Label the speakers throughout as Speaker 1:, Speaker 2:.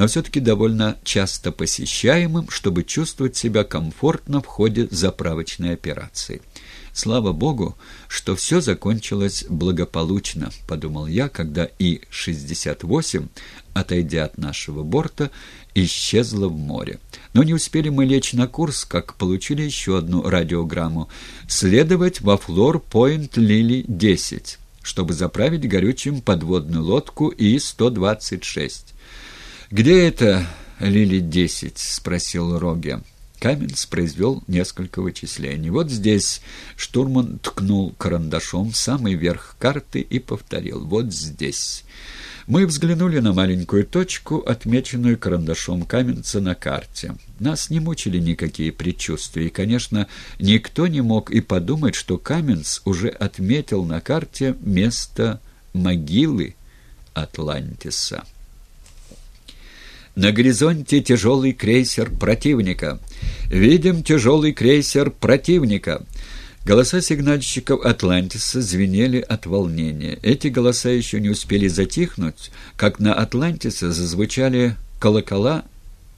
Speaker 1: но все-таки довольно часто посещаемым, чтобы чувствовать себя комфортно в ходе заправочной операции. «Слава Богу, что все закончилось благополучно», — подумал я, когда И-68, отойдя от нашего борта, исчезла в море. Но не успели мы лечь на курс, как получили еще одну радиограмму. «Следовать во Флор-Пойнт Лили-10» чтобы заправить горючим подводную лодку И-126. «Где это Лили-10?» — спросил Роге. Каменс произвел несколько вычислений. Вот здесь штурман ткнул карандашом в самый верх карты и повторил. Вот здесь. Мы взглянули на маленькую точку, отмеченную карандашом Каменца на карте. Нас не мучили никакие предчувствия, и, конечно, никто не мог и подумать, что Каменц уже отметил на карте место могилы Атлантиса. На горизонте тяжелый крейсер противника. Видим тяжелый крейсер противника. Голоса сигнальщиков «Атлантиса» звенели от волнения. Эти голоса еще не успели затихнуть, как на «Атлантиса» зазвучали колокола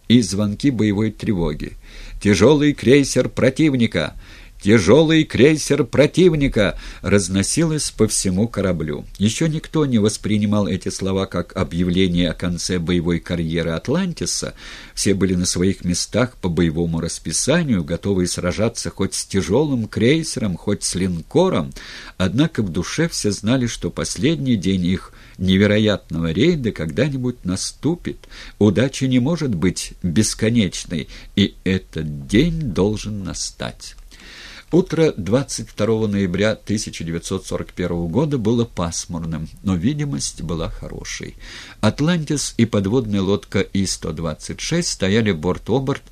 Speaker 1: и звонки боевой тревоги. «Тяжелый крейсер противника! «Тяжелый крейсер противника!» разносилось по всему кораблю. Еще никто не воспринимал эти слова как объявление о конце боевой карьеры «Атлантиса». Все были на своих местах по боевому расписанию, готовые сражаться хоть с тяжелым крейсером, хоть с линкором. Однако в душе все знали, что последний день их невероятного рейда когда-нибудь наступит. Удача не может быть бесконечной, и этот день должен настать. Утро 22 ноября 1941 года было пасмурным, но видимость была хорошей. «Атлантис» и подводная лодка И-126 стояли борт-оборт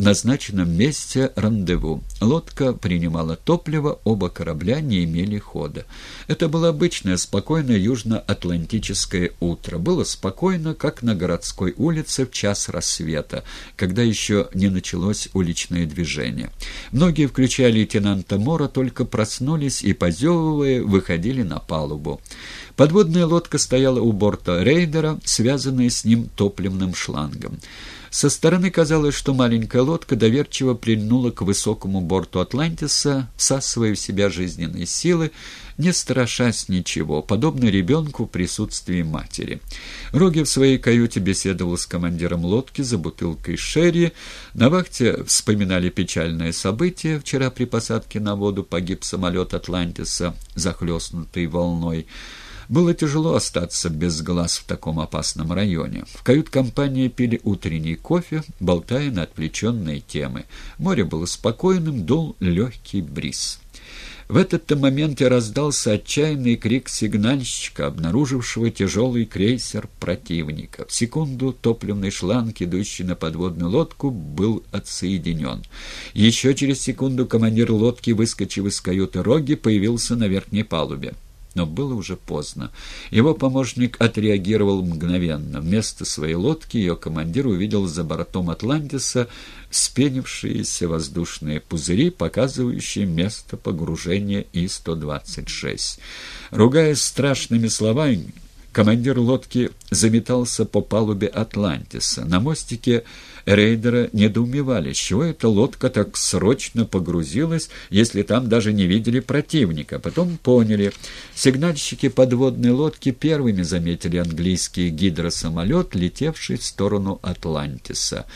Speaker 1: в назначенном месте рандеву. Лодка принимала топливо, оба корабля не имели хода. Это было обычное, спокойное южно-атлантическое утро. Было спокойно, как на городской улице в час рассвета, когда еще не началось уличное движение. Многие, включая лейтенанта Мора, только проснулись и, позевывая, выходили на палубу. Подводная лодка стояла у борта рейдера, связанная с ним топливным шлангом. Со стороны казалось, что маленькая лодка доверчиво прильнула к высокому борту «Атлантиса», всасывая в себя жизненные силы, не страшась ничего, подобно ребенку в присутствии матери. Роги в своей каюте беседовал с командиром лодки за бутылкой шерри. На вахте вспоминали печальное событие. Вчера при посадке на воду погиб самолет «Атлантиса», захлестнутый волной. Было тяжело остаться без глаз в таком опасном районе. В кают-компании пили утренний кофе, болтая на отвлеченные темы. Море было спокойным, дул легкий бриз. В этот-то момент и раздался отчаянный крик сигнальщика, обнаружившего тяжелый крейсер противника. В секунду топливный шланг, идущий на подводную лодку, был отсоединен. Еще через секунду командир лодки, выскочив из каюты Роги, появился на верхней палубе. Но было уже поздно. Его помощник отреагировал мгновенно. Вместо своей лодки ее командир увидел за бортом «Атлантиса» спенившиеся воздушные пузыри, показывающие место погружения И-126. Ругаясь страшными словами, командир лодки заметался по палубе «Атлантиса». На мостике рейдера недоумевали, чего эта лодка так срочно погрузилась, если там даже не видели противника. Потом поняли. Сигнальщики подводной лодки первыми заметили английский гидросамолет, летевший в сторону Атлантиса.